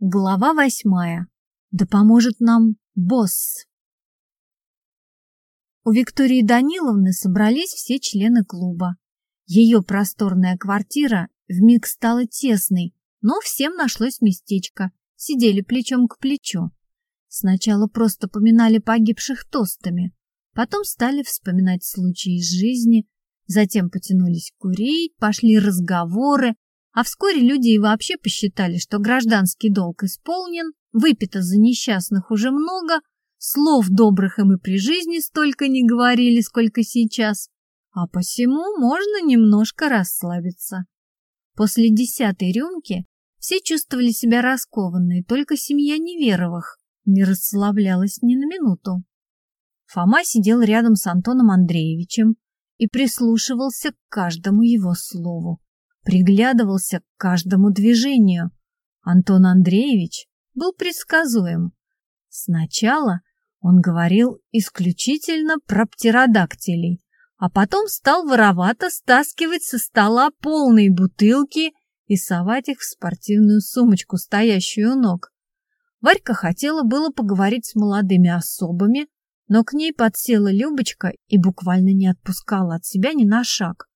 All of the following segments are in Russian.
Глава восьмая. Да поможет нам босс. У Виктории Даниловны собрались все члены клуба. Ее просторная квартира вмиг стала тесной, но всем нашлось местечко, сидели плечом к плечу. Сначала просто поминали погибших тостами, потом стали вспоминать случаи из жизни, затем потянулись курить, пошли разговоры, а вскоре люди и вообще посчитали, что гражданский долг исполнен, выпито за несчастных уже много, слов добрых им и при жизни столько не говорили, сколько сейчас, а посему можно немножко расслабиться. После десятой рюмки все чувствовали себя раскованные, только семья Неверовых не расслаблялась ни на минуту. Фома сидел рядом с Антоном Андреевичем и прислушивался к каждому его слову приглядывался к каждому движению. Антон Андреевич был предсказуем. Сначала он говорил исключительно про птеродактилей, а потом стал воровато стаскивать со стола полные бутылки и совать их в спортивную сумочку, стоящую у ног. Варька хотела было поговорить с молодыми особами, но к ней подсела Любочка и буквально не отпускала от себя ни на шаг.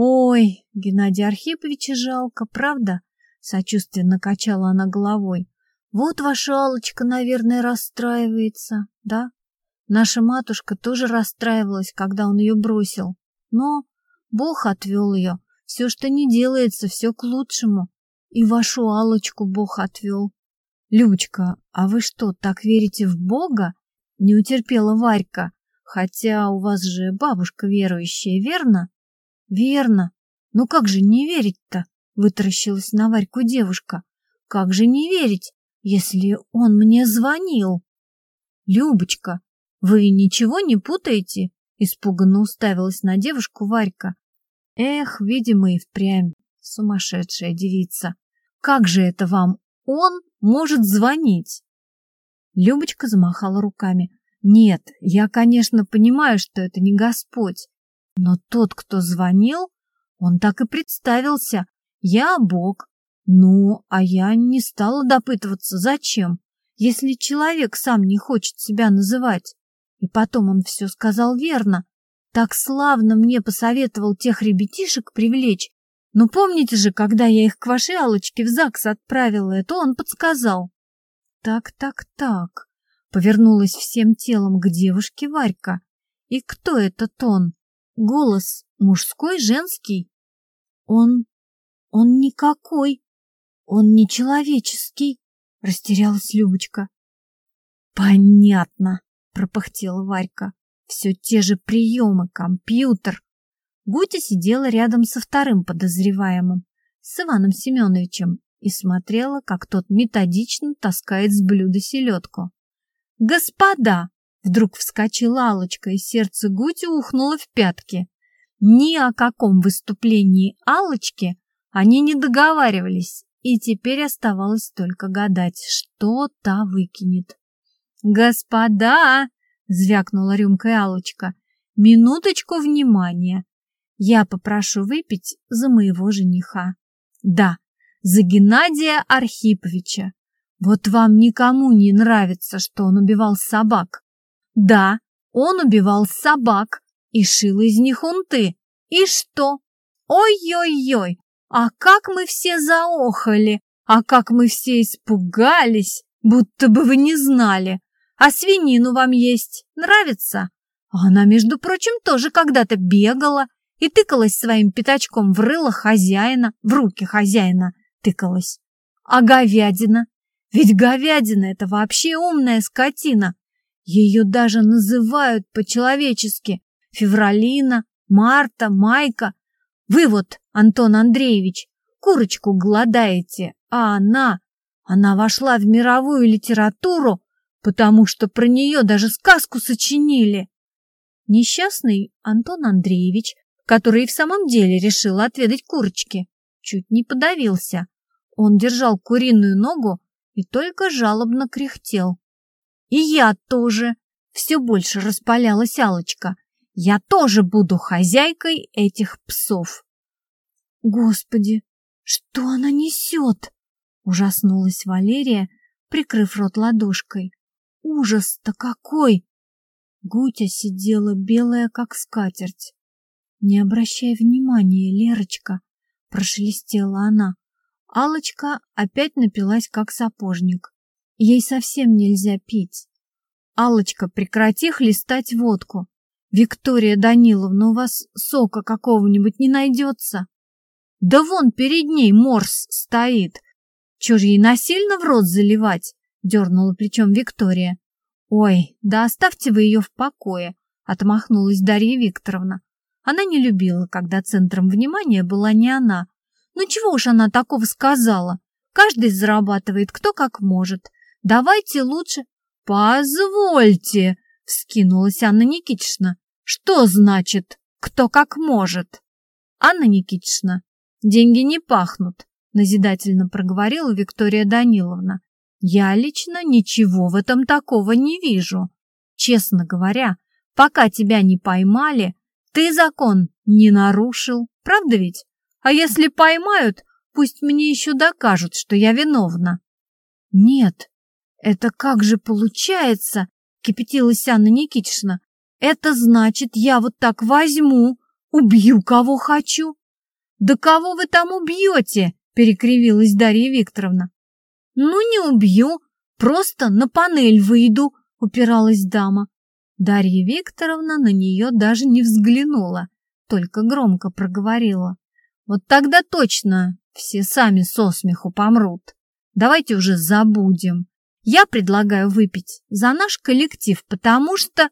Ой, Геннадия Архиповича жалко, правда? Сочувственно качала она головой. Вот ваша Аллочка, наверное, расстраивается, да? Наша матушка тоже расстраивалась, когда он ее бросил. Но Бог отвел ее. Все, что не делается, все к лучшему. И вашу Аллочку Бог отвел. Любочка, а вы что, так верите в Бога? Не утерпела Варька. Хотя у вас же бабушка верующая, верно? Верно. Ну как же не верить-то? Вытаращилась на Варьку девушка. Как же не верить, если он мне звонил? Любочка, вы ничего не путаете? Испуганно уставилась на девушку Варька. Эх, видимо, и впрямь сумасшедшая девица. Как же это вам он может звонить? Любочка замахала руками. Нет, я, конечно, понимаю, что это не Господь, но тот, кто звонил, он так и представился. Я Бог. Ну, а я не стала допытываться, зачем, если человек сам не хочет себя называть. И потом он все сказал верно. Так славно мне посоветовал тех ребятишек привлечь. Но помните же, когда я их к вашей Аллочке в ЗАГС отправила, это он подсказал. Так, так, так. Повернулась всем телом к девушке Варька. И кто этот он? Голос мужской, женский. Он... он никакой. Он не человеческий, растерялась Любочка. Понятно, пропыхтела Варька. Все те же приемы, компьютер. Гутя сидела рядом со вторым подозреваемым, с Иваном Семеновичем, и смотрела, как тот методично таскает с блюда селедку. «Господа!» Вдруг вскочила Алочка, и сердце Гути ухнуло в пятки. Ни о каком выступлении Алочки они не договаривались, и теперь оставалось только гадать, что та выкинет. «Господа!» — звякнула рюмкой Алочка. «Минуточку внимания. Я попрошу выпить за моего жениха. Да, за Геннадия Архиповича. Вот вам никому не нравится, что он убивал собак. Да, он убивал собак и шил из них унты. И что? Ой-ой-ой, а как мы все заохали, а как мы все испугались, будто бы вы не знали. А свинину вам есть нравится? Она, между прочим, тоже когда-то бегала и тыкалась своим пятачком в рыло хозяина, в руки хозяина тыкалась. А говядина? Ведь говядина — это вообще умная скотина. Ее даже называют по-человечески Февралина, Марта, Майка. Вы вот, Антон Андреевич, курочку голодаете, а она... Она вошла в мировую литературу, потому что про нее даже сказку сочинили. Несчастный Антон Андреевич, который и в самом деле решил отведать курочки, чуть не подавился. Он держал куриную ногу и только жалобно кряхтел. И я тоже. Все больше распалялась алочка Я тоже буду хозяйкой этих псов. Господи, что она несет? Ужаснулась Валерия, прикрыв рот ладошкой. Ужас-то какой! Гутя сидела белая, как скатерть. Не обращай внимания, Лерочка, прошелестела она. Алочка опять напилась, как сапожник. Ей совсем нельзя пить. Алочка, прекрати хлестать водку. Виктория Даниловна, у вас сока какого-нибудь не найдется? Да вон перед ней морс стоит. Чё же ей насильно в рот заливать? Дернула плечом Виктория. Ой, да оставьте вы ее в покое, отмахнулась Дарья Викторовна. Она не любила, когда центром внимания была не она. Ну чего уж она такого сказала? Каждый зарабатывает кто как может. Давайте лучше... Позвольте, вскинулась Анна Никитична. Что значит «кто как может»? Анна Никитична, деньги не пахнут, назидательно проговорила Виктория Даниловна. Я лично ничего в этом такого не вижу. Честно говоря, пока тебя не поймали, ты закон не нарушил, правда ведь? А если поймают, пусть мне еще докажут, что я виновна. Нет, это как же получается, кипятилась Анна Никитична. Это значит, я вот так возьму, убью кого хочу. Да кого вы там убьете? перекривилась Дарья Викторовна. Ну, не убью, просто на панель выйду, упиралась дама. Дарья Викторовна на нее даже не взглянула, только громко проговорила. Вот тогда точно все сами со смеху помрут. Давайте уже забудем. Я предлагаю выпить за наш коллектив, потому что...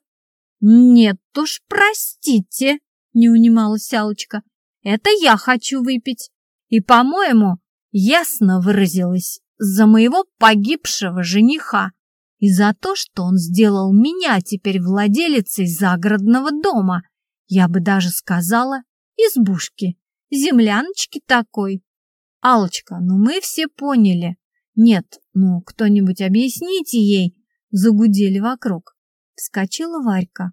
Нет уж, простите, не унималась Алочка. Это я хочу выпить. И, по-моему, ясно выразилась за моего погибшего жениха и за то, что он сделал меня теперь владелицей загородного дома, я бы даже сказала, избушки, земляночки такой. Алочка, ну мы все поняли. Нет, ну кто-нибудь объясните ей, загудели вокруг. Вскочила Варька.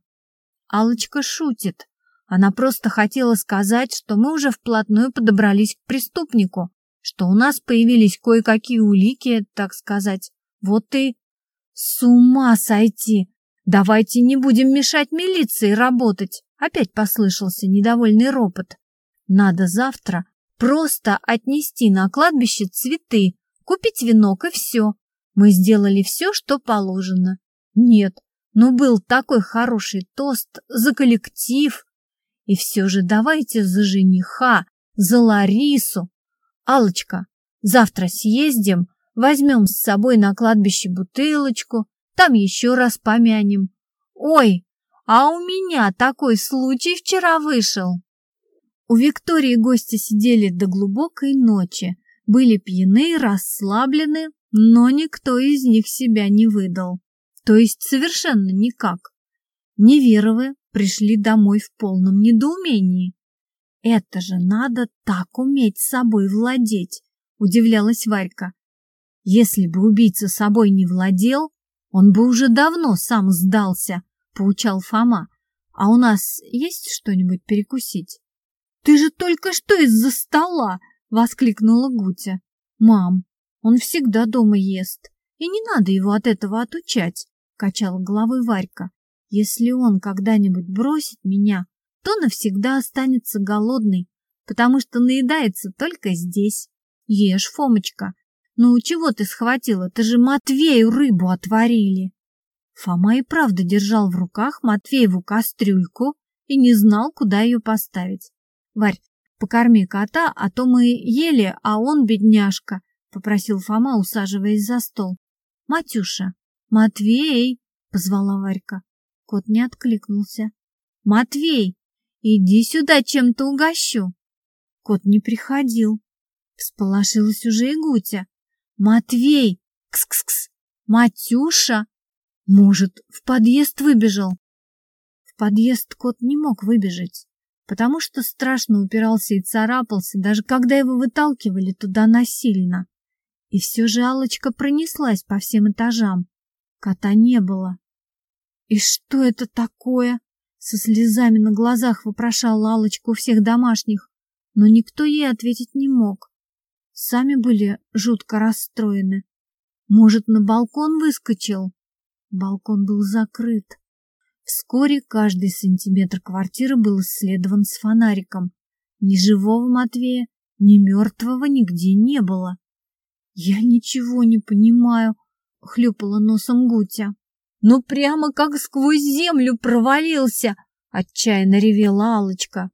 Алочка шутит. Она просто хотела сказать, что мы уже вплотную подобрались к преступнику, что у нас появились кое-какие улики, так сказать. Вот и с ума сойти! Давайте не будем мешать милиции работать. Опять послышался недовольный ропот. Надо завтра просто отнести на кладбище цветы, купить венок и все. Мы сделали все, что положено. Нет, ну был такой хороший тост за коллектив. И все же давайте за жениха, за Ларису. алочка завтра съездим, Возьмем с собой на кладбище бутылочку, там еще раз помянем. Ой, а у меня такой случай вчера вышел. У Виктории гости сидели до глубокой ночи, были пьяны, расслаблены, но никто из них себя не выдал. То есть совершенно никак. Неверовы пришли домой в полном недоумении. Это же надо так уметь собой владеть, удивлялась Варька. Если бы убийца собой не владел, он бы уже давно сам сдался, поучал Фома. А у нас есть что-нибудь перекусить? Ты же только что из-за стола, воскликнула Гутя. Мам, он всегда дома ест, и не надо его от этого отучать, качала головой Варька. Если он когда-нибудь бросит меня, то навсегда останется голодный, потому что наедается только здесь. Ешь, Фомочка, «Ну, чего ты схватила? Ты же Матвею рыбу отварили!» Фома и правда держал в руках Матвееву кастрюльку и не знал, куда ее поставить. «Варь, покорми кота, а то мы ели, а он, бедняжка», — попросил Фома, усаживаясь за стол. «Матюша, Матвей!» — позвала Варька. Кот не откликнулся. «Матвей, иди сюда, чем-то угощу!» Кот не приходил. Всполошилась уже и Гутя. Матвей! Кс-кс-кс! Матюша! Может, в подъезд выбежал? В подъезд кот не мог выбежать, потому что страшно упирался и царапался, даже когда его выталкивали туда насильно. И все же Аллочка пронеслась по всем этажам. Кота не было. «И что это такое?» Со слезами на глазах вопрошала Аллочка у всех домашних, но никто ей ответить не мог. Сами были жутко расстроены. Может, на балкон выскочил? Балкон был закрыт. Вскоре каждый сантиметр квартиры был исследован с фонариком. Ни живого Матвея, ни мертвого нигде не было. «Я ничего не понимаю», — хлюпала носом Гутя. «Ну прямо как сквозь землю провалился!» — отчаянно ревела алочка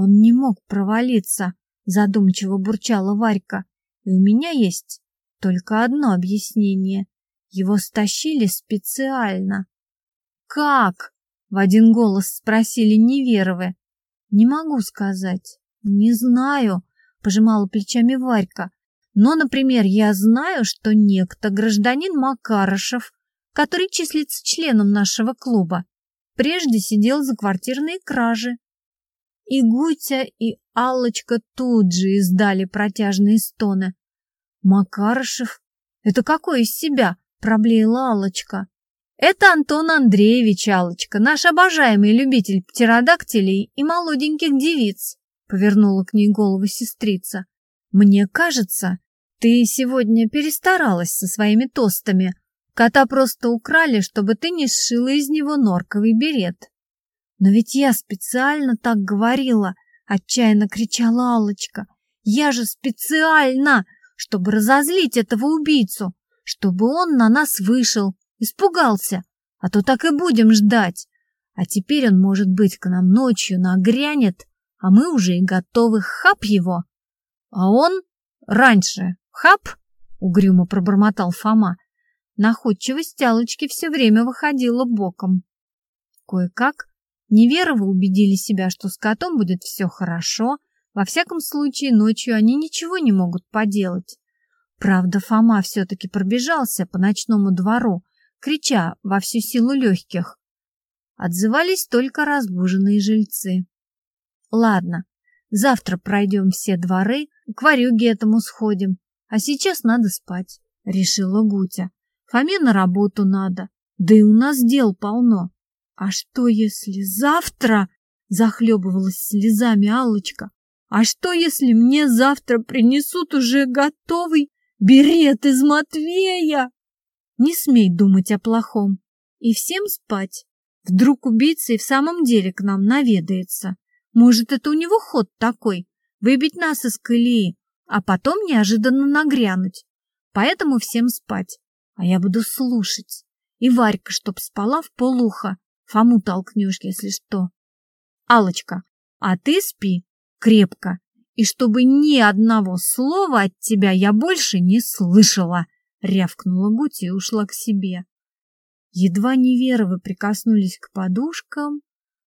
«Он не мог провалиться», — задумчиво бурчала Варька. «И у меня есть только одно объяснение. Его стащили специально». «Как?» — в один голос спросили Неверовы. «Не могу сказать. Не знаю», — пожимала плечами Варька. Но, например, я знаю, что некто гражданин Макарышев, который числится членом нашего клуба, прежде сидел за квартирные кражи. И Гутя, и Аллочка тут же издали протяжные стоны. Макарышев? Это какой из себя? Проблеяла Аллочка. Это Антон Андреевич Аллочка, наш обожаемый любитель птеродактилей и молоденьких девиц, повернула к ней голову сестрица. Мне кажется, ты сегодня перестаралась со своими тостами. Кота просто украли, чтобы ты не сшила из него норковый берет. Но ведь я специально так говорила, отчаянно кричала Аллочка. Я же специально, чтобы разозлить этого убийцу, чтобы он на нас вышел, испугался, а то так и будем ждать. А теперь он, может быть, к нам ночью нагрянет, а мы уже и готовы хап его. А он раньше «Хап!» — угрюмо пробормотал Фома. Находчивость Алочки все время выходила боком. Кое-как Неверовы убедили себя, что с котом будет все хорошо, во всяком случае ночью они ничего не могут поделать. Правда, Фома все-таки пробежался по ночному двору, крича во всю силу легких. Отзывались только разбуженные жильцы. Ладно, завтра пройдем все дворы, к варюге этому сходим, а сейчас надо спать, решила Гутя. Фоме на работу надо, да и у нас дел полно. А что если завтра, захлебывалась слезами Аллочка, а что если мне завтра принесут уже готовый берет из Матвея? Не смей думать о плохом. И всем спать. Вдруг убийца и в самом деле к нам наведается. Может, это у него ход такой — выбить нас из колеи, а потом неожиданно нагрянуть. Поэтому всем спать, а я буду слушать. И Варька, чтоб спала в полуха, Фому толкнешь, если что. алочка а ты спи крепко, и чтобы ни одного слова от тебя я больше не слышала, рявкнула Гути и ушла к себе. Едва неверовы прикоснулись к подушкам,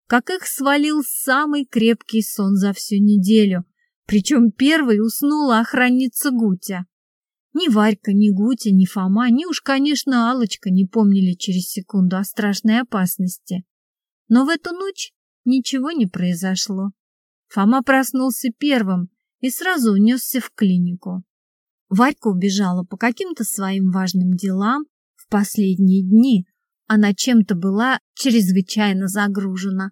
как их свалил самый крепкий сон за всю неделю, причем первой уснула охранница Гутя. Ни Варька, ни Гутя, ни Фома, ни уж, конечно, алочка не помнили через секунду о страшной опасности. Но в эту ночь ничего не произошло. Фома проснулся первым и сразу унесся в клинику. Варька убежала по каким-то своим важным делам в последние дни. Она чем-то была чрезвычайно загружена.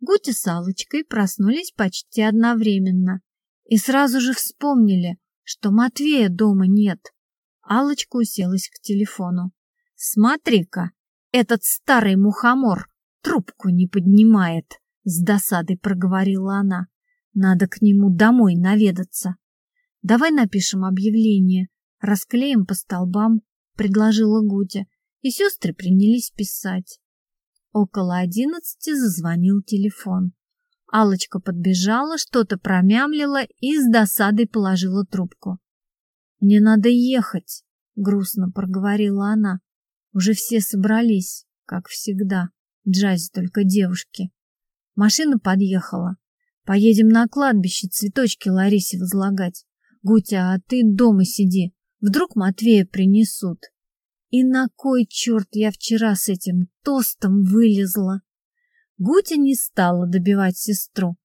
Гутя с Аллочкой проснулись почти одновременно и сразу же вспомнили, что Матвея дома нет. Аллочка уселась к телефону. «Смотри-ка, этот старый мухомор трубку не поднимает», — с досадой проговорила она. «Надо к нему домой наведаться». «Давай напишем объявление, расклеим по столбам», — предложила Гудя, и сестры принялись писать. Около одиннадцати зазвонил телефон алочка подбежала, что-то промямлила и с досадой положила трубку. «Мне надо ехать», — грустно проговорила она. «Уже все собрались, как всегда. Джази только девушки. Машина подъехала. Поедем на кладбище цветочки Ларисе возлагать. Гутя, а ты дома сиди. Вдруг Матвея принесут. И на кой черт я вчера с этим тостом вылезла?» Гутя не стала добивать сестру.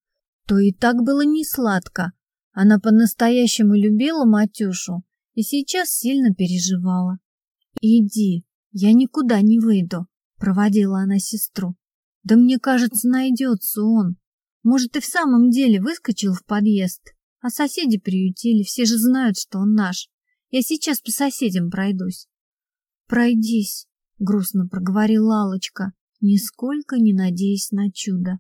То и так было не сладко. Она по-настоящему любила Матюшу и сейчас сильно переживала. «Иди, я никуда не выйду», — проводила она сестру. «Да мне кажется, найдется он. Может, и в самом деле выскочил в подъезд, А соседи приютили, все же знают, что он наш. Я сейчас по соседям пройдусь. Пройдись, грустно проговорила Алочка, нисколько не надеясь на чудо.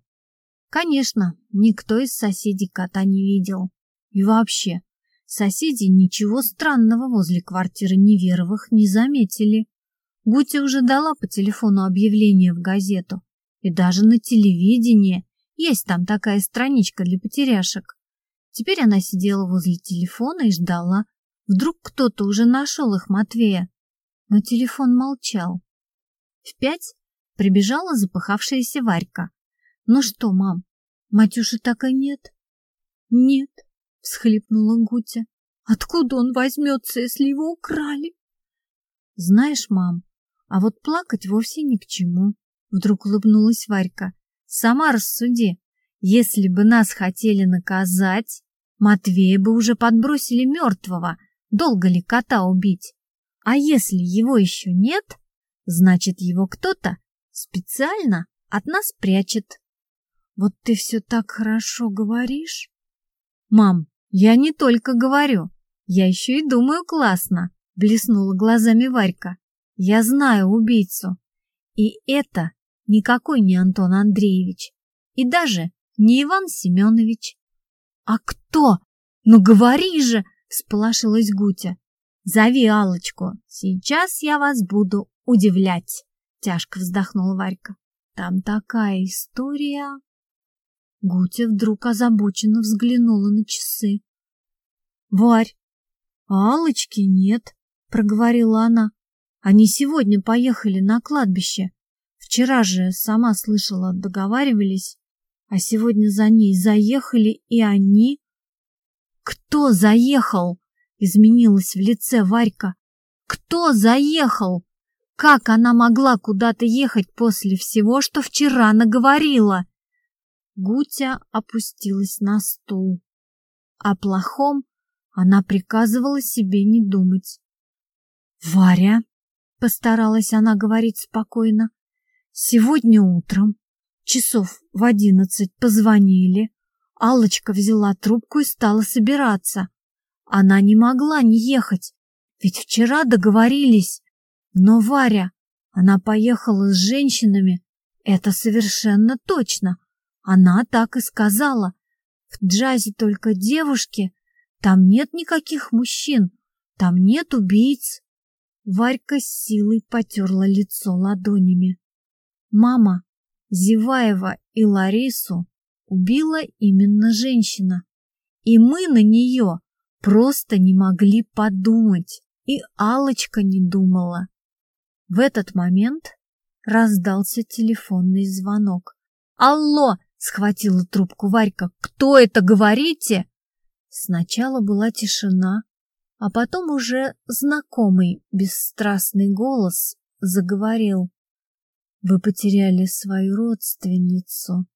Конечно, никто из соседей кота не видел. И вообще, соседи ничего странного возле квартиры Неверовых не заметили. Гутя уже дала по телефону объявление в газету. И даже на телевидении есть там такая страничка для потеряшек. Теперь она сидела возле телефона и ждала. Вдруг кто-то уже нашел их Матвея. Но телефон молчал. В пять прибежала запыхавшаяся Варька. «Ну что, мам, Матюши так и нет?» «Нет», — всхлипнула Гутя. «Откуда он возьмется, если его украли?» «Знаешь, мам, а вот плакать вовсе ни к чему», — вдруг улыбнулась Варька. «Сама рассуди, если бы нас хотели наказать, Матвея бы уже подбросили мертвого, долго ли кота убить? А если его еще нет, значит, его кто-то специально от нас прячет. Вот ты все так хорошо говоришь. Мам, я не только говорю, я еще и думаю классно, блеснула глазами Варька. Я знаю убийцу. И это никакой не Антон Андреевич. И даже не Иван Семенович. А кто? Ну говори же, всполошилась Гутя. Зови Алочку. Сейчас я вас буду удивлять. Тяжко вздохнула Варька. Там такая история. Гутя вдруг озабоченно взглянула на часы. Варь, Алочки нет, проговорила она. Они сегодня поехали на кладбище. Вчера же, сама слышала, договаривались, а сегодня за ней заехали и они. Кто заехал? Изменилась в лице Варька. Кто заехал? Как она могла куда-то ехать после всего, что вчера наговорила? Гутя опустилась на стул. О плохом она приказывала себе не думать. «Варя», — постаралась она говорить спокойно, — «сегодня утром, часов в одиннадцать, позвонили. Аллочка взяла трубку и стала собираться. Она не могла не ехать, ведь вчера договорились. Но Варя, она поехала с женщинами, это совершенно точно. Она так и сказала. В джазе только девушки, там нет никаких мужчин, там нет убийц. Варька с силой потерла лицо ладонями. Мама, Зеваева и Ларису убила именно женщина. И мы на нее просто не могли подумать. И алочка не думала. В этот момент раздался телефонный звонок. «Алло!» — схватила трубку Варька. «Кто это, говорите?» Сначала была тишина, а потом уже знакомый бесстрастный голос заговорил. «Вы потеряли свою родственницу».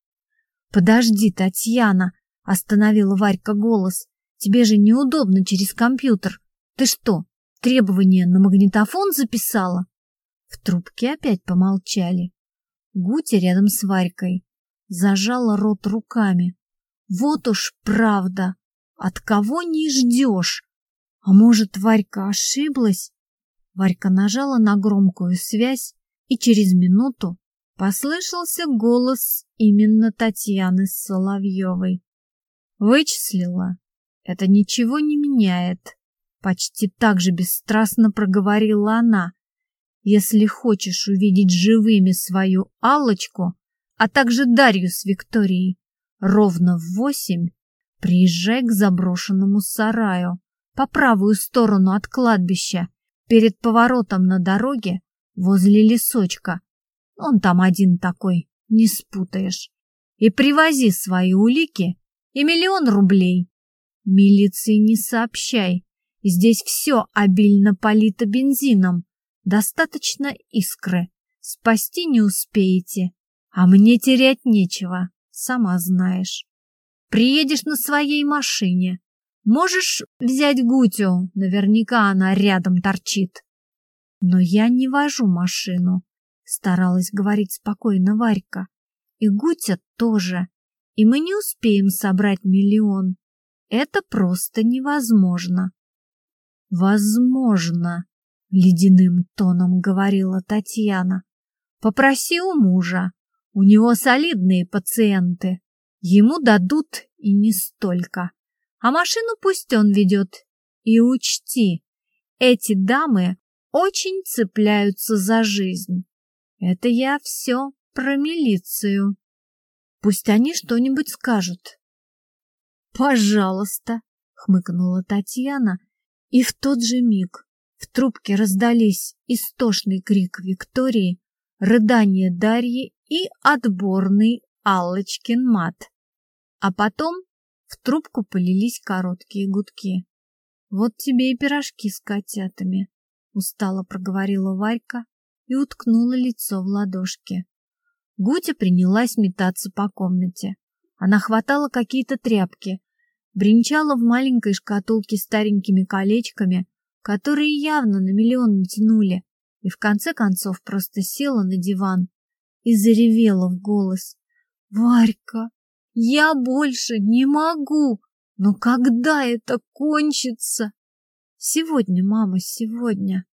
«Подожди, Татьяна!» — остановила Варька голос. «Тебе же неудобно через компьютер. Ты что, требования на магнитофон записала?» В трубке опять помолчали. Гутя рядом с Варькой зажала рот руками. Вот уж правда, от кого не ждешь? А может, Варька ошиблась? Варька нажала на громкую связь, и через минуту послышался голос именно Татьяны Соловьевой. Вычислила. Это ничего не меняет. Почти так же бесстрастно проговорила она. Если хочешь увидеть живыми свою Аллочку, а также Дарью с Викторией, ровно в восемь приезжай к заброшенному сараю по правую сторону от кладбища, перед поворотом на дороге возле лесочка. Он там один такой, не спутаешь. И привози свои улики и миллион рублей. Милиции не сообщай, здесь все обильно полито бензином, Достаточно искры. Спасти не успеете, а мне терять нечего, сама знаешь. Приедешь на своей машине. Можешь взять Гутю, наверняка она рядом торчит. Но я не вожу машину, старалась говорить спокойно Варька. И Гутя тоже. И мы не успеем собрать миллион. это просто невозможно. Возможно, ледяным тоном говорила Татьяна. Попроси у мужа. У него солидные пациенты. Ему дадут и не столько. А машину пусть он ведет. И учти, эти дамы очень цепляются за жизнь. Это я все про милицию. Пусть они что-нибудь скажут. Пожалуйста, хмыкнула Татьяна, и в тот же миг в трубке раздались истошный крик Виктории, рыдание Дарьи и отборный Аллочкин мат. А потом в трубку полились короткие гудки. «Вот тебе и пирожки с котятами», — устало проговорила Варька и уткнула лицо в ладошки. Гутя принялась метаться по комнате. Она хватала какие-то тряпки, бренчала в маленькой шкатулке старенькими колечками, которые явно на миллион натянули, и в конце концов просто села на диван и заревела в голос. «Варька, я больше не могу! Но когда это кончится?» «Сегодня, мама, сегодня!»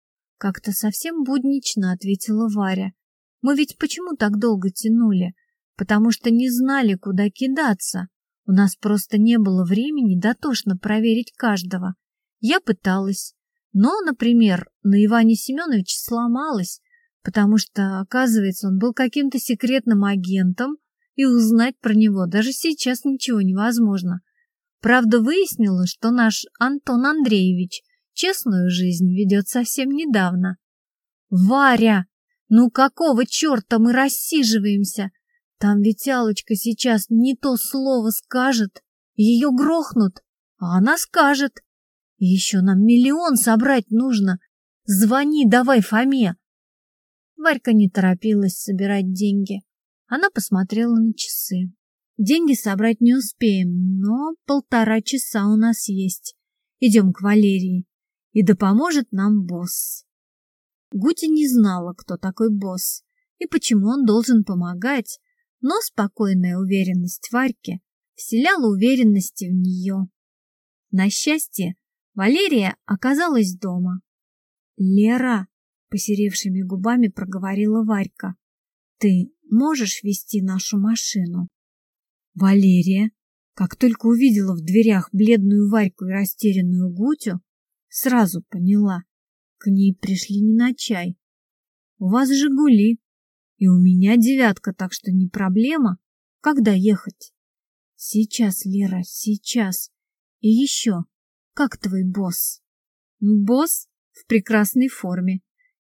Как-то совсем буднично ответила Варя. Мы ведь почему так долго тянули? Потому что не знали, куда кидаться. У нас просто не было времени дотошно проверить каждого. Я пыталась. Но, например, на Иване Семеновиче сломалась, потому что, оказывается, он был каким-то секретным агентом, и узнать про него даже сейчас ничего невозможно. Правда, выяснилось, что наш Антон Андреевич честную жизнь ведет совсем недавно. «Варя!» Ну какого черта мы рассиживаемся? Там ведь Алочка сейчас не то слово скажет, ее грохнут, а она скажет. Еще нам миллион собрать нужно. Звони давай Фоме. Варька не торопилась собирать деньги. Она посмотрела на часы. Деньги собрать не успеем, но полтора часа у нас есть. Идем к Валерии, и да поможет нам босс. Гути не знала, кто такой босс и почему он должен помогать, но спокойная уверенность Варьки вселяла уверенности в нее. На счастье, Валерия оказалась дома. «Лера», — посеревшими губами проговорила Варька, — «ты можешь вести нашу машину?» Валерия, как только увидела в дверях бледную Варьку и растерянную Гутю, сразу поняла, к ней пришли не на чай. У вас «Жигули», и у меня девятка, так что не проблема. Когда ехать? Сейчас, Лера, сейчас. И еще, как твой босс? Босс в прекрасной форме.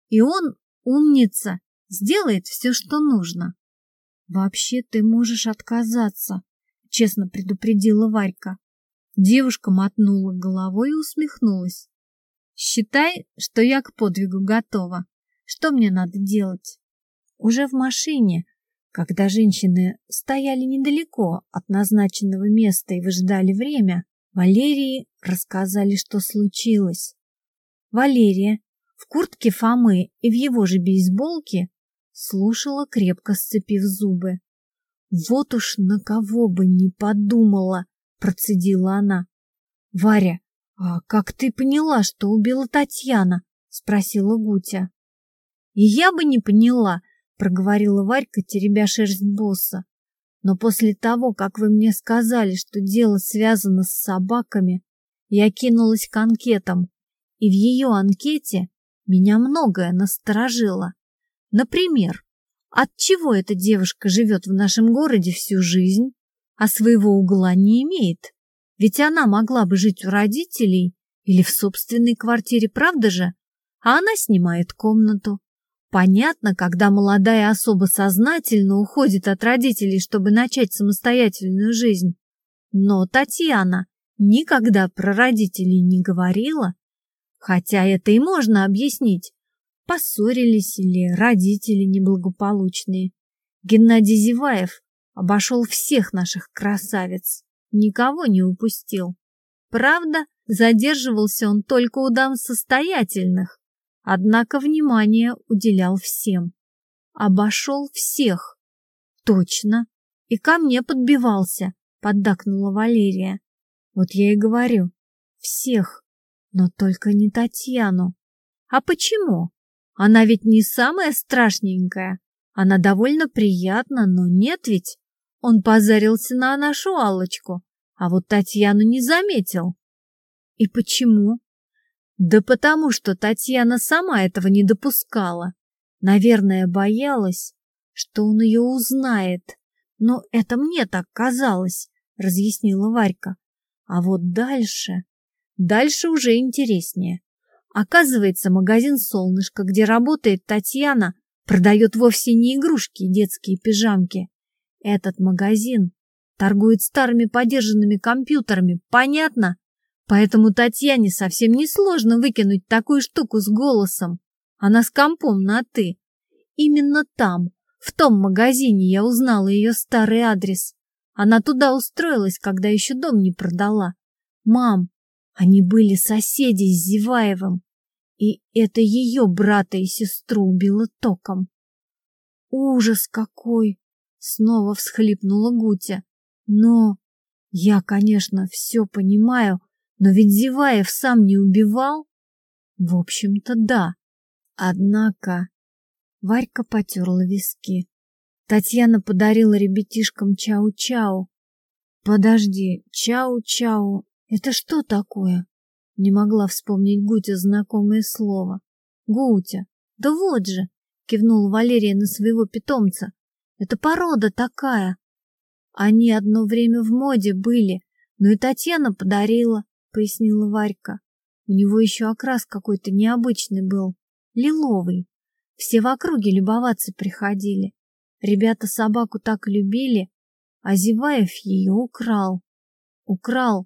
И он умница, сделает все, что нужно. Вообще ты можешь отказаться, честно предупредила Варька. Девушка мотнула головой и усмехнулась. Считай, что я к подвигу готова. Что мне надо делать? Уже в машине, когда женщины стояли недалеко от назначенного места и выжидали время, Валерии рассказали, что случилось. Валерия в куртке Фомы и в его же бейсболке слушала, крепко сцепив зубы. «Вот уж на кого бы не подумала!» — процедила она. «Варя, «А как ты поняла, что убила Татьяна?» — спросила Гутя. «И я бы не поняла», — проговорила Варька, теребя шерсть босса. «Но после того, как вы мне сказали, что дело связано с собаками, я кинулась к анкетам, и в ее анкете меня многое насторожило. Например, от чего эта девушка живет в нашем городе всю жизнь, а своего угла не имеет? Ведь она могла бы жить у родителей или в собственной квартире, правда же? А она снимает комнату. Понятно, когда молодая особа сознательно уходит от родителей, чтобы начать самостоятельную жизнь. Но Татьяна никогда про родителей не говорила, хотя это и можно объяснить. Поссорились или родители неблагополучные. Геннадий Зеваев обошел всех наших красавиц никого не упустил. Правда, задерживался он только у дам состоятельных, однако внимание уделял всем. Обошел всех. Точно. И ко мне подбивался, поддакнула Валерия. Вот я и говорю, всех, но только не Татьяну. А почему? Она ведь не самая страшненькая. Она довольно приятна, но нет ведь. Он позарился на нашу Аллочку, а вот Татьяну не заметил. И почему? Да потому что Татьяна сама этого не допускала. Наверное, боялась, что он ее узнает. Но это мне так казалось, разъяснила Варька. А вот дальше... Дальше уже интереснее. Оказывается, магазин «Солнышко», где работает Татьяна, продает вовсе не игрушки и детские пижамки. Этот магазин торгует старыми подержанными компьютерами, понятно? Поэтому Татьяне совсем не сложно выкинуть такую штуку с голосом. Она с компом на «ты». Именно там, в том магазине, я узнала ее старый адрес. Она туда устроилась, когда еще дом не продала. Мам, они были соседи с Зеваевым, и это ее брата и сестру убило током. Ужас какой! Снова всхлипнула Гутя. Но я, конечно, все понимаю, но ведь Зеваев сам не убивал. В общем-то, да. Однако Варька потерла виски. Татьяна подарила ребятишкам чау-чау. Подожди, чау-чау это что такое? Не могла вспомнить Гутя знакомое слово. Гутя. Да вот же, кивнула Валерия на своего питомца. Это порода такая. Они одно время в моде были, но и Татьяна подарила, пояснила Варька. У него еще окрас какой-то необычный был, лиловый. Все в округе любоваться приходили. Ребята собаку так любили, а Зеваев ее украл. Украл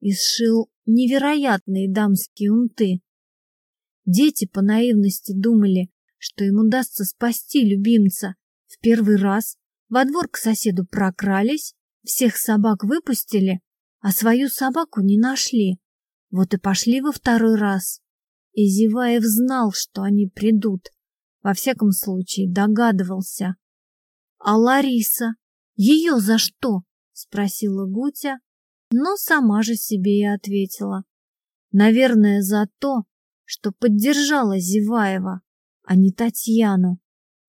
и сшил невероятные дамские унты. Дети по наивности думали, что им удастся спасти любимца. В первый раз во двор к соседу прокрались, всех собак выпустили, а свою собаку не нашли. Вот и пошли во второй раз. И Зеваев знал, что они придут. Во всяком случае, догадывался. — А Лариса? Ее за что? — спросила Гутя, но сама же себе и ответила. Наверное, за то, что поддержала Зеваева, а не Татьяну.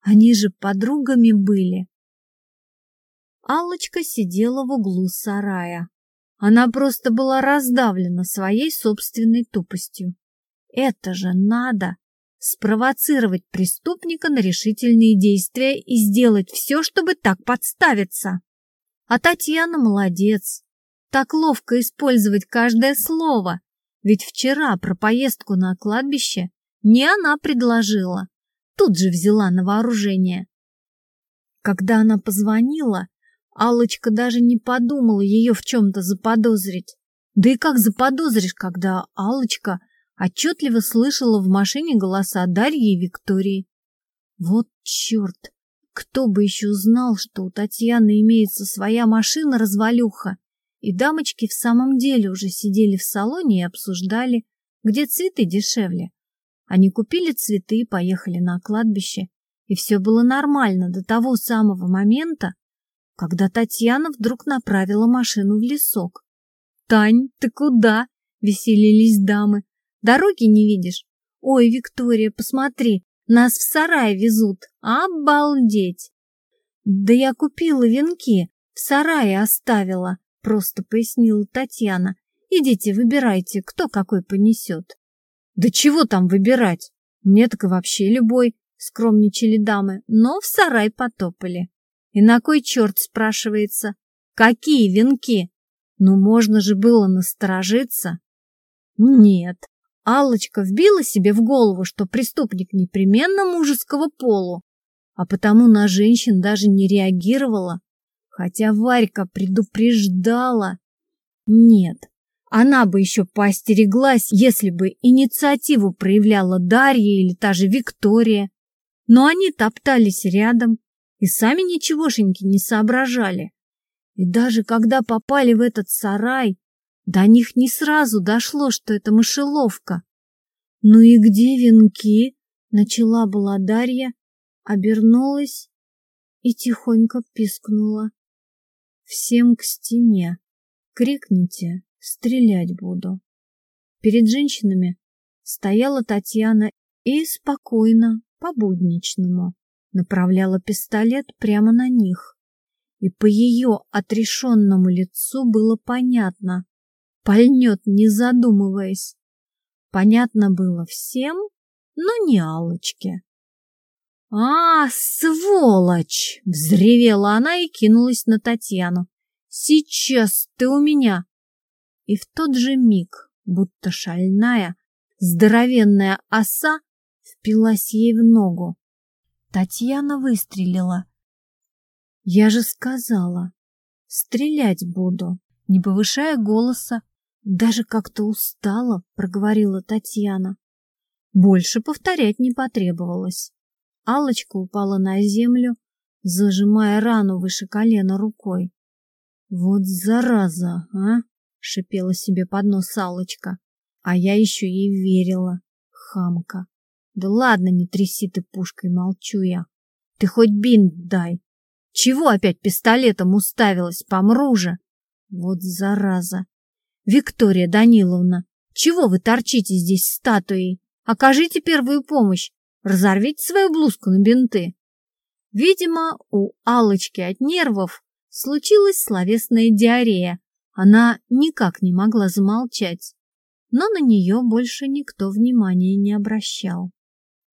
Они же подругами были. Аллочка сидела в углу сарая. Она просто была раздавлена своей собственной тупостью. Это же надо спровоцировать преступника на решительные действия и сделать все, чтобы так подставиться. А Татьяна молодец, так ловко использовать каждое слово, ведь вчера про поездку на кладбище не она предложила, тут же взяла на вооружение. Когда она позвонила, Аллочка даже не подумала ее в чем-то заподозрить. Да и как заподозришь, когда Аллочка отчетливо слышала в машине голоса Дарьи и Виктории. Вот черт! Кто бы еще знал, что у Татьяны имеется своя машина-развалюха, и дамочки в самом деле уже сидели в салоне и обсуждали, где цветы дешевле. Они купили цветы поехали на кладбище, и все было нормально до того самого момента, когда Татьяна вдруг направила машину в лесок. «Тань, ты куда?» — веселились дамы. «Дороги не видишь? Ой, Виктория, посмотри, нас в сарай везут. Обалдеть!» «Да я купила венки, в сарае оставила», — просто пояснила Татьяна. «Идите, выбирайте, кто какой понесет». «Да чего там выбирать? Мне так и вообще любой», — скромничали дамы, но в сарай потопали. «И на кой черт?» — спрашивается. «Какие венки? Ну, можно же было насторожиться». «Нет». Аллочка вбила себе в голову, что преступник непременно мужеского полу, а потому на женщин даже не реагировала, хотя Варька предупреждала. Нет, она бы еще поостереглась, если бы инициативу проявляла Дарья или та же Виктория. Но они топтались рядом и сами ничегошеньки не соображали. И даже когда попали в этот сарай, до них не сразу дошло, что это мышеловка. «Ну и где венки?» — начала была Дарья, обернулась и тихонько пискнула. Всем к стене. Крикните Стрелять буду. Перед женщинами стояла Татьяна и спокойно, по-будничному, направляла пистолет прямо на них. И по ее отрешенному лицу было понятно, пальнет, не задумываясь. Понятно было всем, но не Аллочке. «А, сволочь!» — взревела она и кинулась на Татьяну. «Сейчас ты у меня!» И в тот же миг, будто шальная, здоровенная оса впилась ей в ногу. Татьяна выстрелила. «Я же сказала, стрелять буду!» Не повышая голоса, даже как-то устала, проговорила Татьяна. Больше повторять не потребовалось. Алочка упала на землю, зажимая рану выше колена рукой. «Вот зараза, а!» — шипела себе под нос Аллочка. А я еще ей верила, хамка. «Да ладно, не тряси ты пушкой, молчу я. Ты хоть бинт дай. Чего опять пистолетом уставилась? Помру же!» Вот зараза! Виктория Даниловна, чего вы торчите здесь статуей? Окажите первую помощь. Разорвите свою блузку на бинты. Видимо, у Алочки от нервов случилась словесная диарея. Она никак не могла замолчать, но на нее больше никто внимания не обращал.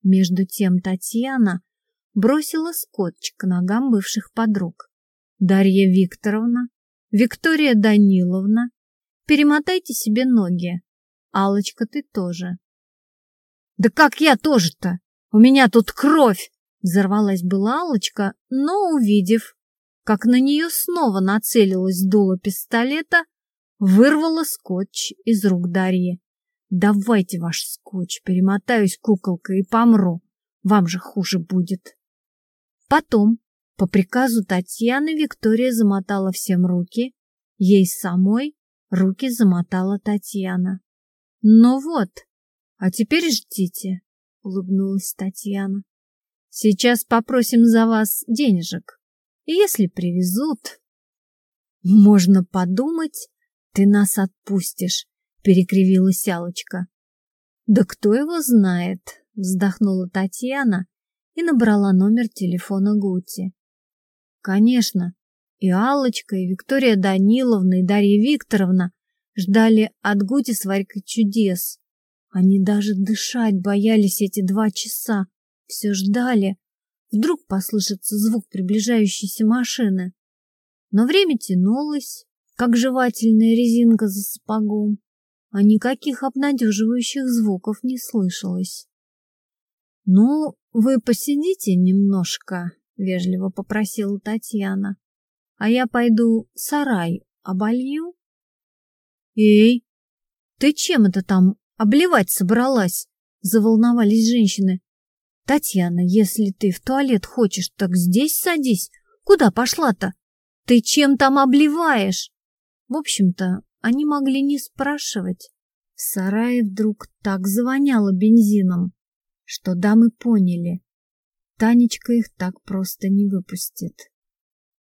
Между тем Татьяна бросила скотч к ногам бывших подруг. Дарья Викторовна, Виктория Даниловна, перемотайте себе ноги. Алочка, ты тоже. Да как я тоже-то? У меня тут кровь! Взорвалась была Аллочка, но, увидев, как на нее снова нацелилась дуло пистолета, вырвала скотч из рук Дарьи. «Давайте ваш скотч, перемотаюсь куколкой и помру. Вам же хуже будет». Потом, по приказу Татьяны, Виктория замотала всем руки, ей самой руки замотала Татьяна. «Ну вот, а теперь ждите», — улыбнулась Татьяна. «Сейчас попросим за вас денежек, если привезут...» «Можно подумать, ты нас отпустишь», — перекривилась Алочка. «Да кто его знает?» — вздохнула Татьяна и набрала номер телефона Гути. Конечно, и Аллочка, и Виктория Даниловна, и Дарья Викторовна ждали от Гути с чудес. Они даже дышать боялись эти два часа. Все ждали. Вдруг послышится звук приближающейся машины. Но время тянулось, как жевательная резинка за сапогом, а никаких обнадеживающих звуков не слышалось. «Ну, вы посидите немножко», — вежливо попросила Татьяна, «а я пойду сарай оболью». «Эй, ты чем это там Обливать собралась, заволновались женщины. Татьяна, если ты в туалет хочешь, так здесь садись. Куда пошла-то? Ты чем там обливаешь? В общем-то, они могли не спрашивать. В сарае вдруг так завоняло бензином, что дамы поняли. Танечка их так просто не выпустит.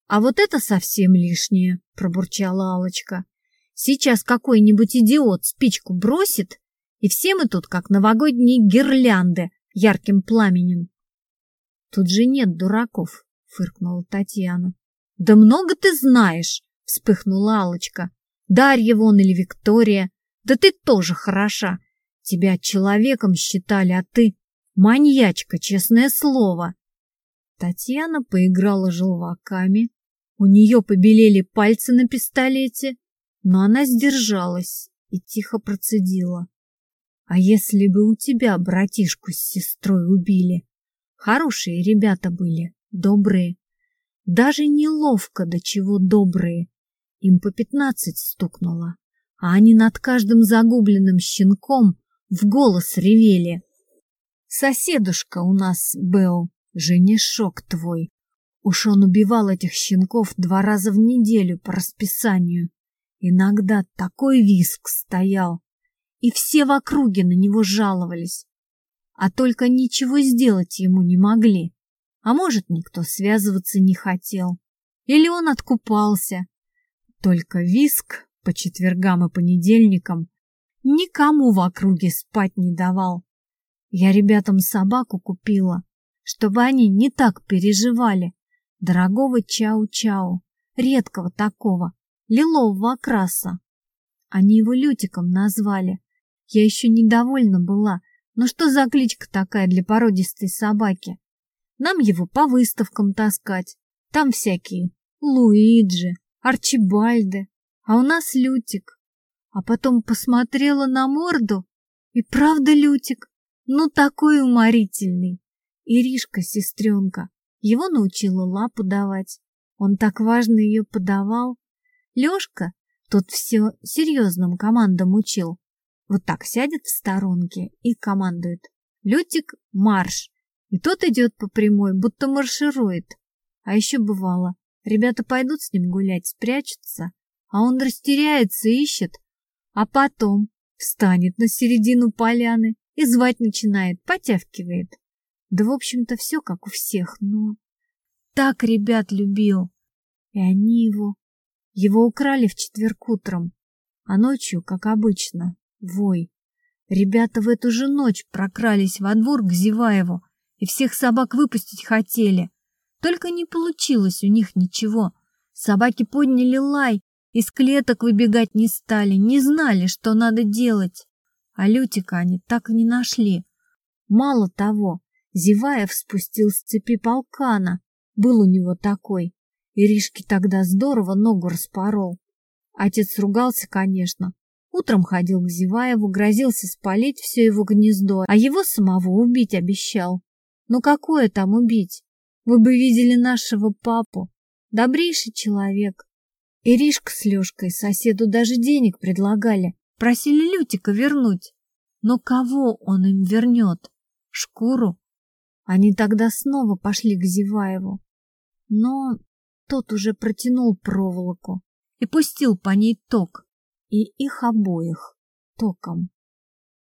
А вот это совсем лишнее, пробурчала Алочка. Сейчас какой-нибудь идиот спичку бросит, и все мы тут как новогодние гирлянды ярким пламенем. Тут же нет дураков, фыркнула Татьяна. Да много ты знаешь, вспыхнула Алочка. Дарья вон или Виктория. Да ты тоже хороша. Тебя человеком считали, а ты маньячка, честное слово. Татьяна поиграла желваками. У нее побелели пальцы на пистолете, но она сдержалась и тихо процедила. А если бы у тебя братишку с сестрой убили? Хорошие ребята были, добрые. Даже неловко до чего добрые. Им по пятнадцать стукнуло, а они над каждым загубленным щенком в голос ревели. Соседушка у нас был, женишок твой. Уж он убивал этих щенков два раза в неделю по расписанию. Иногда такой виск стоял, и все в округе на него жаловались, а только ничего сделать ему не могли. А может, никто связываться не хотел, или он откупался. Только виск по четвергам и понедельникам никому в округе спать не давал. Я ребятам собаку купила, чтобы они не так переживали. Дорогого чау-чау, редкого такого, лилового окраса. Они его Лютиком назвали. Я еще недовольна была, но что за кличка такая для породистой собаки? Нам его по выставкам таскать. Там всякие Луиджи, Арчибальды, а у нас Лютик. А потом посмотрела на морду, и правда Лютик, ну такой уморительный. Иришка, сестренка, его научила лапу давать. Он так важно ее подавал. Лешка, тот все серьезным командам учил. Вот так сядет в сторонке и командует. Лютик, марш! И тот идет по прямой, будто марширует. А еще бывало, ребята пойдут с ним гулять, спрячутся, а он растеряется ищет, а потом встанет на середину поляны и звать начинает, потявкивает. Да, в общем-то, все как у всех, но... Так ребят любил. И они его... Его украли в четверг утром, а ночью, как обычно, вой. Ребята в эту же ночь прокрались во двор к Зеваеву и всех собак выпустить хотели. Только не получилось у них ничего. Собаки подняли лай, из клеток выбегать не стали, не знали, что надо делать. А Лютика они так и не нашли. Мало того, Зеваев спустил с цепи полкана. Был у него такой. Иришке тогда здорово ногу распорол. Отец ругался, конечно. Утром ходил к Зеваеву, грозился спалить все его гнездо, а его самого убить обещал. Ну какое там убить? Вы бы видели нашего папу. Добрейший человек. Иришка с Лешкой соседу даже денег предлагали. Просили Лютика вернуть. Но кого он им вернет? Шкуру? Они тогда снова пошли к Зеваеву. Но тот уже протянул проволоку и пустил по ней ток. И их обоих током.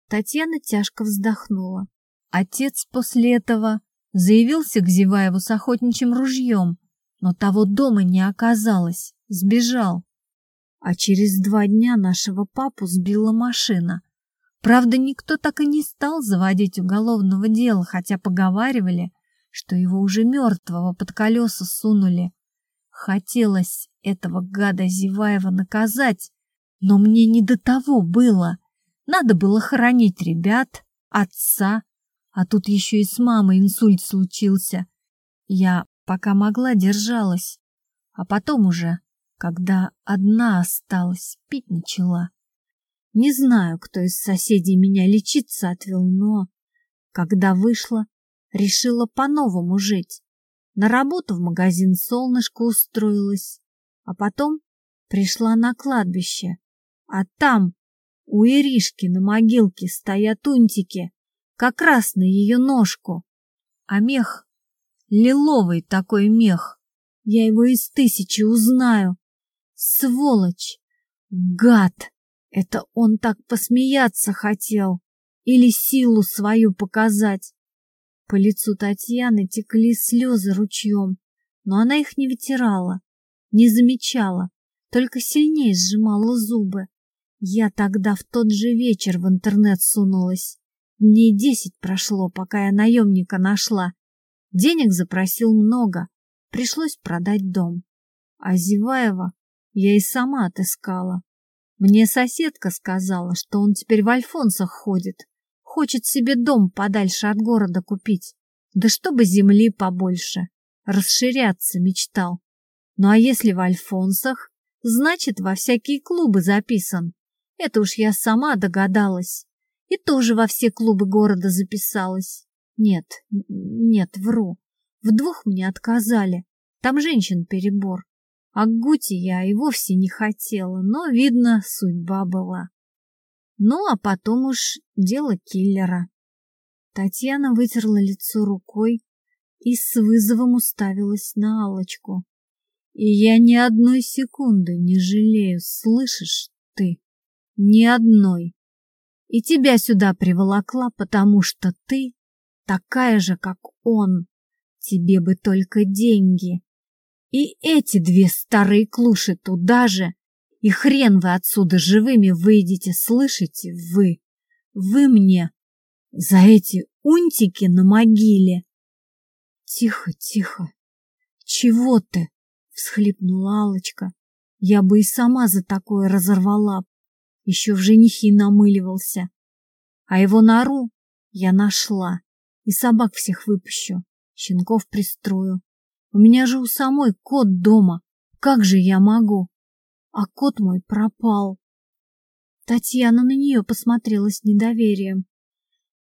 Татьяна тяжко вздохнула. Отец после этого заявился к Зеваеву с охотничьим ружьем, но того дома не оказалось, сбежал. А через два дня нашего папу сбила машина. Правда, никто так и не стал заводить уголовного дела, хотя поговаривали, что его уже мертвого под колеса сунули. Хотелось этого гада Зеваева наказать, но мне не до того было. Надо было хоронить ребят, отца, а тут еще и с мамой инсульт случился. Я пока могла держалась, а потом уже, когда одна осталась, пить начала. Не знаю, кто из соседей меня лечиться отвел, но, когда вышла, решила по-новому жить. На работу в магазин «Солнышко» устроилась, а потом пришла на кладбище. А там у Иришки на могилке стоят унтики, как раз на ее ножку. А мех, лиловый такой мех, я его из тысячи узнаю. Сволочь! Гад! Это он так посмеяться хотел или силу свою показать. По лицу Татьяны текли слезы ручьем, но она их не вытирала, не замечала, только сильнее сжимала зубы. Я тогда в тот же вечер в интернет сунулась. Дней десять прошло, пока я наемника нашла. Денег запросил много, пришлось продать дом. А Зеваева я и сама отыскала. Мне соседка сказала, что он теперь в Альфонсах ходит, хочет себе дом подальше от города купить, да чтобы земли побольше, расширяться мечтал. Ну а если в Альфонсах, значит, во всякие клубы записан. Это уж я сама догадалась. И тоже во все клубы города записалась. Нет, нет, вру. В двух мне отказали. Там женщин перебор. А к Гути я и вовсе не хотела, но, видно, судьба была. Ну, а потом уж дело киллера. Татьяна вытерла лицо рукой и с вызовом уставилась на алочку И я ни одной секунды не жалею, слышишь ты? Ни одной. И тебя сюда приволокла, потому что ты такая же, как он. Тебе бы только деньги. И эти две старые клуши туда же, И хрен вы отсюда живыми выйдете, слышите, вы? Вы мне за эти унтики на могиле. Тихо, тихо. Чего ты? всхлипнула Алочка. Я бы и сама за такое разорвала. Еще в женихи намыливался. А его нору я нашла. И собак всех выпущу, щенков пристрою. У меня же у самой кот дома. Как же я могу? А кот мой пропал. Татьяна на нее посмотрела с недоверием.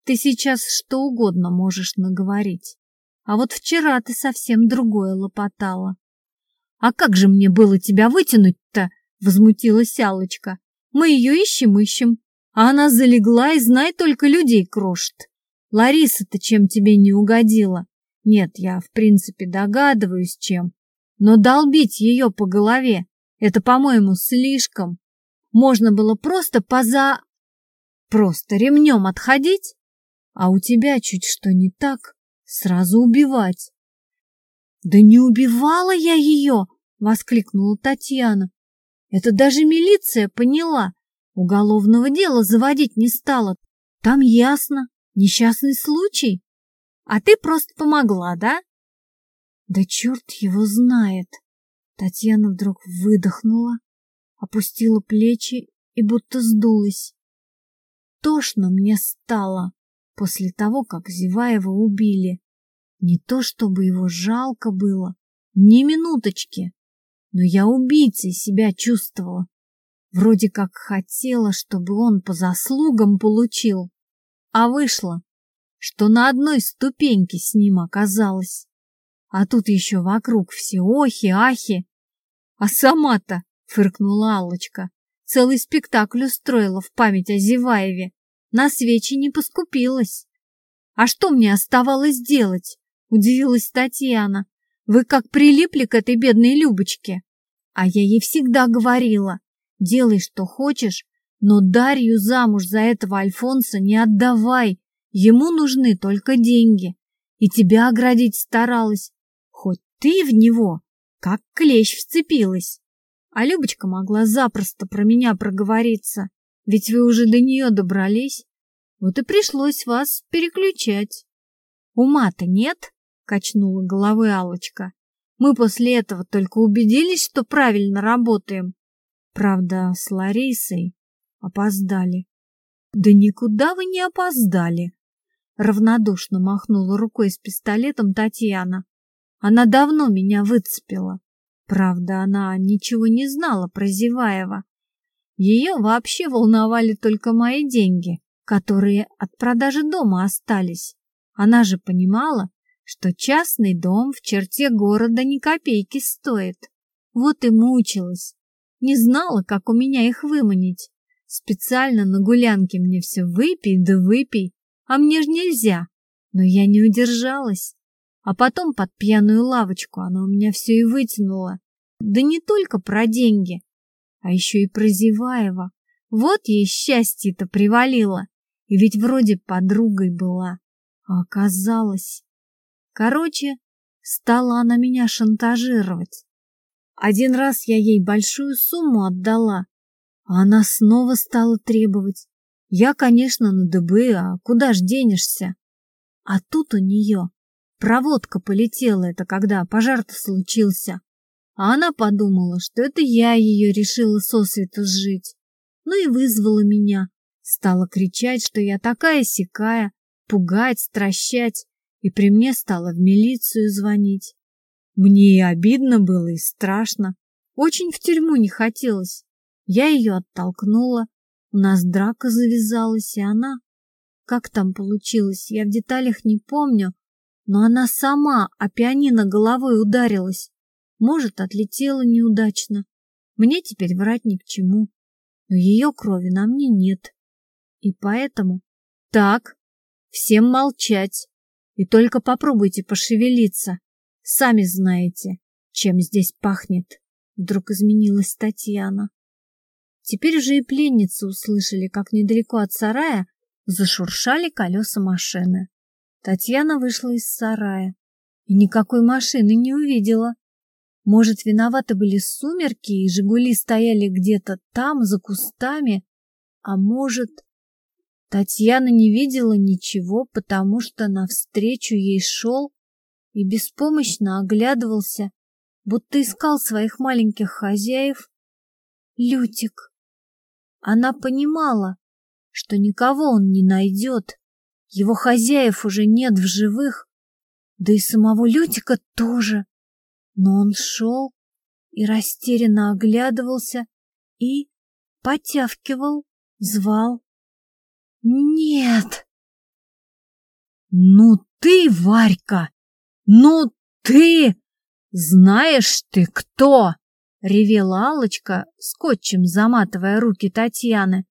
Ты сейчас что угодно можешь наговорить. А вот вчера ты совсем другое лопотала. А как же мне было тебя вытянуть-то? Возмутилась Алочка. Мы ее ищем-ищем, а она залегла и, знай, только людей крошит. Лариса-то чем тебе не угодила? Нет, я, в принципе, догадываюсь, чем. Но долбить ее по голове — это, по-моему, слишком. Можно было просто поза... Просто ремнем отходить, а у тебя чуть что не так, сразу убивать. Да не убивала я ее, воскликнула Татьяна. Это даже милиция поняла. Уголовного дела заводить не стала. Там ясно, несчастный случай. А ты просто помогла, да? Да черт его знает. Татьяна вдруг выдохнула, опустила плечи и будто сдулась. Тошно мне стало после того, как Зеваева убили. Не то чтобы его жалко было, ни минуточки, но я убийцей себя чувствовала. Вроде как хотела, чтобы он по заслугам получил, а вышло, что на одной ступеньке с ним оказалась. А тут еще вокруг все охи-ахи. А сама-то, фыркнула Аллочка, целый спектакль устроила в память о Зеваеве. На свечи не поскупилась. А что мне оставалось делать? Удивилась Татьяна. Вы как прилипли к этой бедной Любочке. А я ей всегда говорила, делай, что хочешь, но Дарью замуж за этого Альфонса не отдавай. Ему нужны только деньги. И тебя оградить старалась. Хоть ты в него, как клещ вцепилась. А Любочка могла запросто про меня проговориться. Ведь вы уже до нее добрались. Вот и пришлось вас переключать. Ума-то нет, качнула головой Алочка. Мы после этого только убедились, что правильно работаем. Правда, с Ларисой опоздали. Да никуда вы не опоздали. Равнодушно махнула рукой с пистолетом Татьяна. Она давно меня выцепила. Правда, она ничего не знала про Зеваева. Ее вообще волновали только мои деньги, которые от продажи дома остались. Она же понимала, что частный дом в черте города ни копейки стоит. Вот и мучилась. Не знала, как у меня их выманить. Специально на гулянке мне все выпей да выпей, а мне ж нельзя. Но я не удержалась. А потом под пьяную лавочку она у меня все и вытянула. Да не только про деньги, а еще и про Зеваева. Вот ей счастье-то привалило. И ведь вроде подругой была. А оказалось... Короче, стала она меня шантажировать. Один раз я ей большую сумму отдала, а она снова стала требовать. Я, конечно, на ДБ, а куда ж денешься? А тут у нее проводка полетела, это когда пожар-то случился. А она подумала, что это я ее решила сосвету сжить. Ну и вызвала меня. Стала кричать, что я такая-сякая, пугать, стращать, и при мне стала в милицию звонить. Мне и обидно было, и страшно. Очень в тюрьму не хотелось. Я ее оттолкнула, у нас драка завязалась, и она... Как там получилось, я в деталях не помню, но она сама о пианино головой ударилась. Может, отлетела неудачно. Мне теперь врать ни к чему. Но ее крови на мне нет. И поэтому... Так, всем молчать. И только попробуйте пошевелиться. Сами знаете, чем здесь пахнет. Вдруг изменилась Татьяна. Теперь уже и пленницы услышали, как недалеко от сарая зашуршали колеса машины. Татьяна вышла из сарая и никакой машины не увидела. Может, виноваты были сумерки, и «Жигули» стояли где-то там, за кустами, а может... Татьяна не видела ничего, потому что навстречу ей шел и беспомощно оглядывался, будто искал своих маленьких хозяев. Лютик. Она понимала, что никого он не найдет, его хозяев уже нет в живых, да и самого Лютика тоже. Но он шел и растерянно оглядывался и потявкивал, звал. Нет! Ну ты, Варька! Ну ты! Знаешь ты кто? Ревела Алочка, скотчем заматывая руки Татьяны.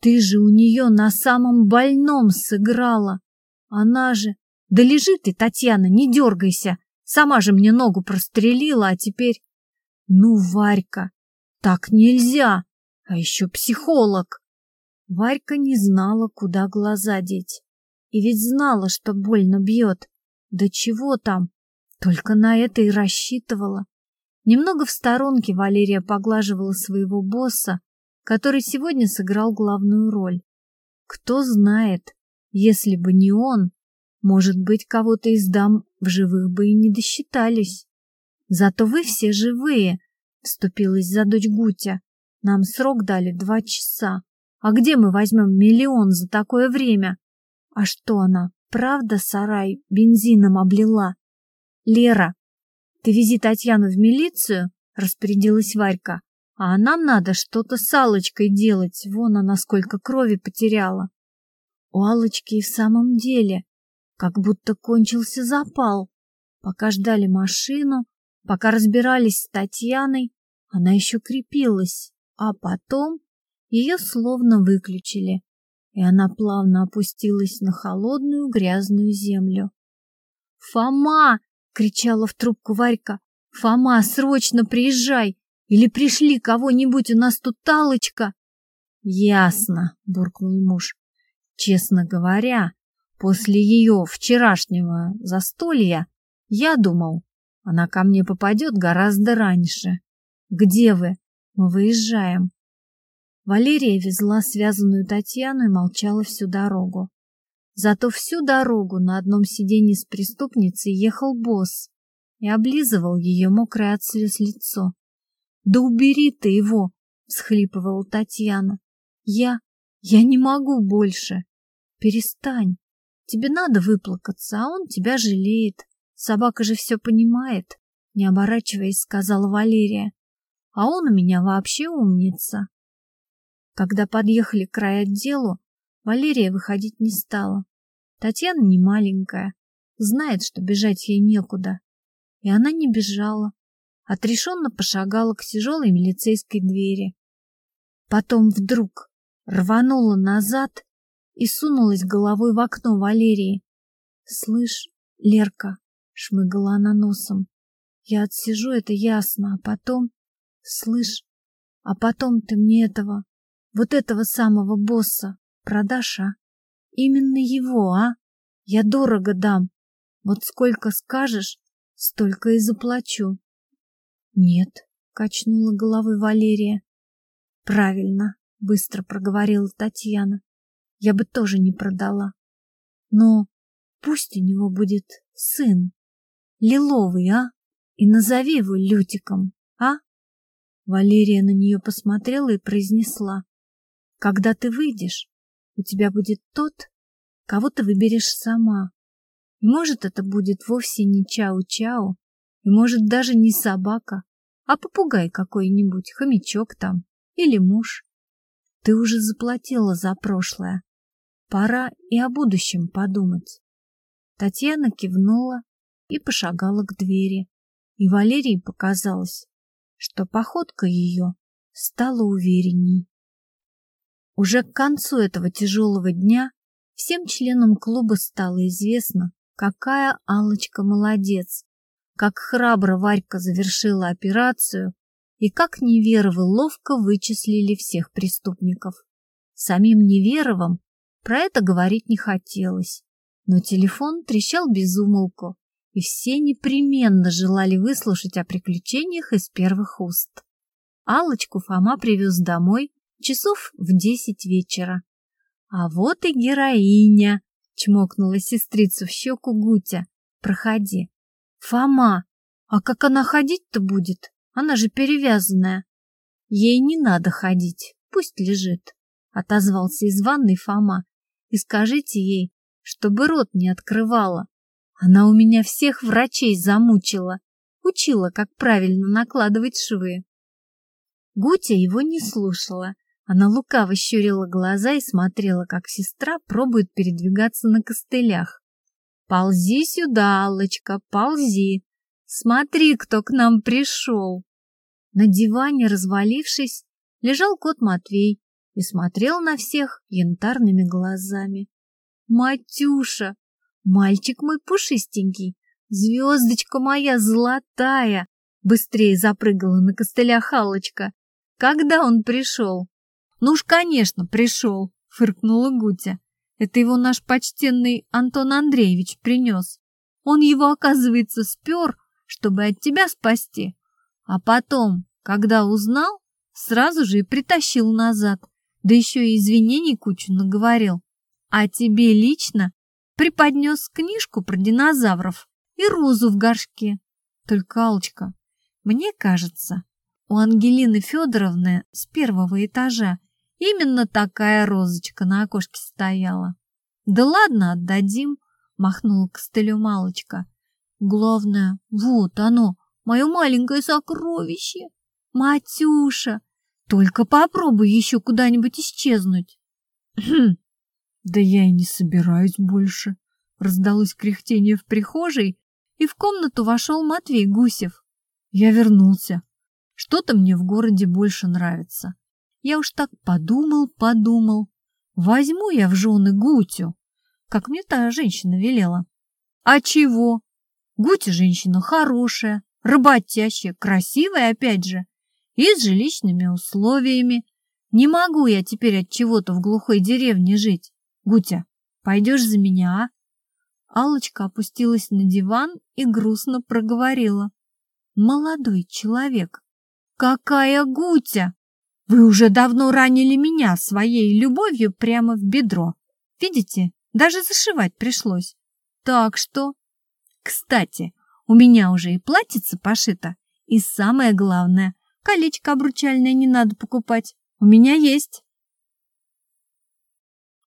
Ты же у нее на самом больном сыграла. Она же... Да лежи ты, Татьяна, не дергайся. Сама же мне ногу прострелила, а теперь... Ну, Варька, так нельзя. А еще психолог. Варька не знала, куда глаза деть. И ведь знала, что больно бьет. Да чего там? Только на это и рассчитывала. Немного в сторонке Валерия поглаживала своего босса, который сегодня сыграл главную роль. Кто знает, если бы не он, может быть, кого-то из дам в живых бы и не досчитались. Зато вы все живые, вступилась за дочь Гутя. Нам срок дали два часа. А где мы возьмем миллион за такое время? А что она, правда, сарай бензином облила? Лера, ты вези Татьяну в милицию, распорядилась Варька. А нам надо что-то с Аллочкой делать. Вон она сколько крови потеряла. У Аллочки и в самом деле как будто кончился запал. Пока ждали машину, пока разбирались с Татьяной, она еще крепилась, а потом ее словно выключили, и она плавно опустилась на холодную грязную землю. «Фома!» — кричала в трубку Варька. «Фома, срочно приезжай! Или пришли кого-нибудь, у нас тут Талочка!» «Ясно!» — буркнул муж. «Честно говоря, После ее вчерашнего застолья я думал, она ко мне попадет гораздо раньше. Где вы? Мы выезжаем. Валерия везла связанную Татьяну и молчала всю дорогу. Зато всю дорогу на одном сиденье с преступницей ехал босс и облизывал ее мокрое от слез лицо. «Да убери ты его!» — всхлипывала Татьяна. «Я... я не могу больше! Перестань!» Тебе надо выплакаться, а он тебя жалеет. Собака же все понимает, не оборачиваясь, сказала Валерия. А он у меня вообще умница. Когда подъехали к райотделу, Валерия выходить не стала. Татьяна не маленькая, знает, что бежать ей некуда. И она не бежала, отрешенно пошагала к тяжелой милицейской двери. Потом вдруг рванула назад и сунулась головой в окно Валерии. «Слышь, Лерка», — шмыгала она носом, — «я отсижу, это ясно, а потом...» «Слышь, а потом ты мне этого, вот этого самого босса продашь, а? Именно его, а? Я дорого дам. Вот сколько скажешь, столько и заплачу». «Нет», — качнула головой Валерия. «Правильно», — быстро проговорила Татьяна я бы тоже не продала. Но пусть у него будет сын, лиловый, а? И назови его Лютиком, а? Валерия на нее посмотрела и произнесла. Когда ты выйдешь, у тебя будет тот, кого ты выберешь сама. И может, это будет вовсе не Чау-Чау, и может даже не собака, а попугай какой-нибудь, хомячок там, или муж. Ты уже заплатила за прошлое, Пора и о будущем подумать. Татьяна кивнула и пошагала к двери, и Валерии показалось, что походка ее стала уверенней. Уже к концу этого тяжелого дня всем членам клуба стало известно, какая алочка молодец, как храбро Варька завершила операцию и как Неверовы ловко вычислили всех преступников. Самим Неверовым про это говорить не хотелось, но телефон трещал без умолку, и все непременно желали выслушать о приключениях из первых уст. Алочку Фома привез домой часов в десять вечера. А вот и героиня, чмокнула сестрицу в щеку Гутя. Проходи. Фома, а как она ходить-то будет? Она же перевязанная. Ей не надо ходить, пусть лежит, отозвался из ванной Фома. И скажите ей, чтобы рот не открывала. Она у меня всех врачей замучила, учила, как правильно накладывать швы. Гутя его не слушала. Она лукаво щурила глаза и смотрела, как сестра пробует передвигаться на костылях. «Ползи сюда, Аллочка, ползи! Смотри, кто к нам пришел!» На диване, развалившись, лежал кот Матвей и смотрел на всех янтарными глазами. «Матюша! Мальчик мой пушистенький! Звездочка моя золотая!» Быстрее запрыгала на костылях Аллочка. «Когда он пришел?» «Ну уж, конечно, пришел», — фыркнула Гутя. «Это его наш почтенный Антон Андреевич принес. Он его, оказывается, спер, чтобы от тебя спасти. А потом, когда узнал, сразу же и притащил назад, да еще и извинений кучу наговорил. А тебе лично преподнес книжку про динозавров и розу в горшке. Только, Алочка, мне кажется, у Ангелины Федоровны с первого этажа Именно такая розочка на окошке стояла. Да ладно, отдадим, махнула костылю Малочка. Главное, вот оно, мое маленькое сокровище. Матюша, только попробуй еще куда-нибудь исчезнуть. Хм, да я и не собираюсь больше. Раздалось кряхтение в прихожей, и в комнату вошел Матвей Гусев. Я вернулся. Что-то мне в городе больше нравится. Я уж так подумал, подумал. Возьму я в жены Гутю, как мне та женщина велела. А чего? Гутя женщина хорошая, работящая, красивая опять же, и с жилищными условиями. Не могу я теперь от чего-то в глухой деревне жить. Гутя, пойдешь за меня, а? Аллочка опустилась на диван и грустно проговорила. Молодой человек, какая Гутя! Вы уже давно ранили меня своей любовью прямо в бедро. Видите, даже зашивать пришлось. Так что... Кстати, у меня уже и платьице пошито. И самое главное, колечко обручальное не надо покупать. У меня есть.